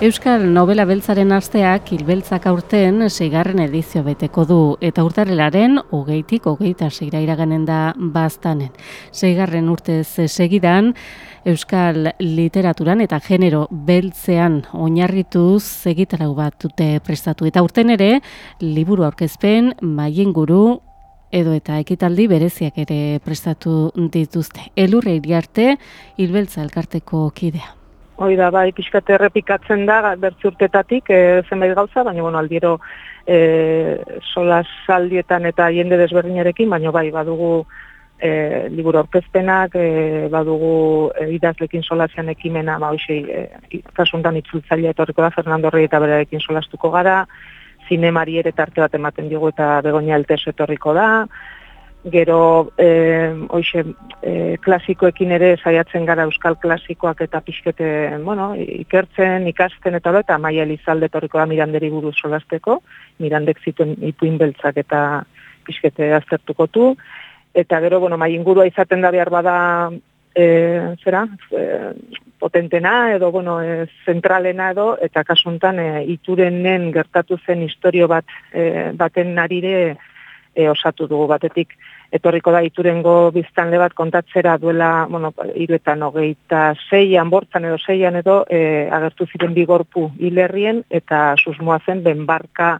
Euskal Nobela Beltzaren asteak hilbeltzak aurten seigarren edizio beteko du eta urtarelaren hogeitik hogeita seira iraganen da baztanen. Seigarren urtez segidan Euskal Literaturan eta Genero Beltzean oinarrituz egitarau bat dute prestatu. Eta urten ere, liburu aurkezpen, maien guru, edo eta ekitaldi bereziak ere prestatu dituzte. Elurre iriarte, hilbeltza elkarteko kidea. Hoi da, bai, pixkate errepikatzen da, bertzurtetatik, e, zenbait gauza, baina, bueno, aldiero e, solas saldietan eta jende desberdinarekin, baina bai, badugu e, liburu orkezpenak, e, badugu e, idazlekin solasean ekimena, ba, hoxei, e, kasuntan itzultzaile etorriko da, Fernando Rey eta berekin solastuko gara, zinemari ere tarte bat ematen digu eta begonia elteso etorriko da, gero e, oixe, e, klasikoekin ere saiatzen gara euskal klasikoak eta pixkete, bueno, ikertzen, ikasten eta eta maia elizalde torriko da miranderi buruz solasteko, mirandek zituen ipuin beltzak eta pixkete aztertuko tu, eta gero, bueno, mai ingurua izaten da behar bada e, zera, e, potentena edo, bueno, e, zentralena edo, eta kasuntan e, iturenen gertatu zen historio bat e, baten narire e, osatu dugu batetik. Etorriko da iturengo biztanle bat kontatzera duela, bueno, iruetan hogeita zeian, bortzan edo zeian edo, e, agertu ziren bigorpu hilerrien eta susmoa zen benbarka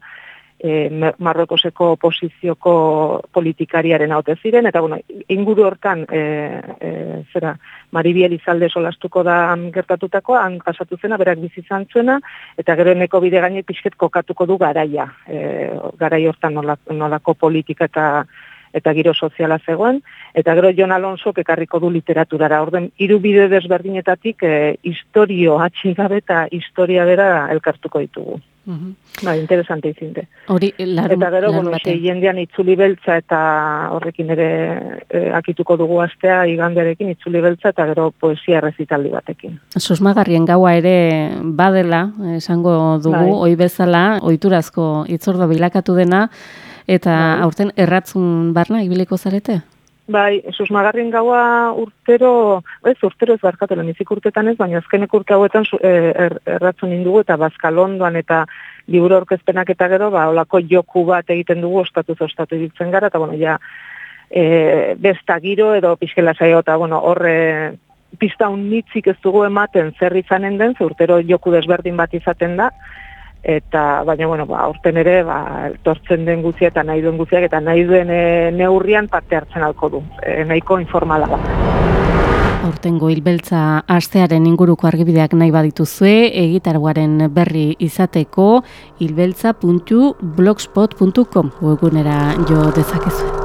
e, Marrokoseko oposizioko politikariaren haute ziren, eta bueno, inguru hortan, e, e, zera, Maribiel izalde solastuko da gertatutako, han pasatu zena, berak bizizan zuena, eta gero eneko bide gaine pixket kokatuko du garaia, e, garai hortan nolako, nolako politika eta eta giro soziala zegoen, eta gero Jon Alonso ekarriko du literaturara. Orden, hiru bide desberdinetatik e, historio atxigabe eta historia bera elkartuko ditugu. Mm -hmm. Ba, interesante izinte. Hori, larun, eta gero, bueno, jendean itzuli beltza eta horrekin ere e, akituko dugu astea iganderekin itzuli beltza eta gero poesia rezitaldi batekin. Susmagarrien gaua ere badela, esango dugu, bai. oi bezala, oiturazko itzordo bilakatu dena, Eta bai. aurten erratzun barna ibiliko zarete? Bai, susmagarrin gaua urtero, ez urtero ez barkatu nizik urtetan ez, baina azkenek urte hauetan eh, er, erratzun indugu eta bazkalondoan eta liburu orkezpenak eta gero, ba, olako joku bat egiten dugu ostatu zostatu ditzen gara, eta bueno, ja, e, besta giro edo pixkela zaio, eta bueno, horre pista unitzik ez dugu ematen zer izanen den, ze urtero joku desberdin bat izaten da, eta baina bueno ba urten ere ba tortzen den guztia eta nahi duen guztiak eta nahi duen e, neurrian parte hartzen alko du. E, nahiko informala da. Aurtengo hilbeltza astearen inguruko argibideak nahi badituzue egitarguaren berri izateko hilbeltza.blogspot.com webgunera jo dezakezu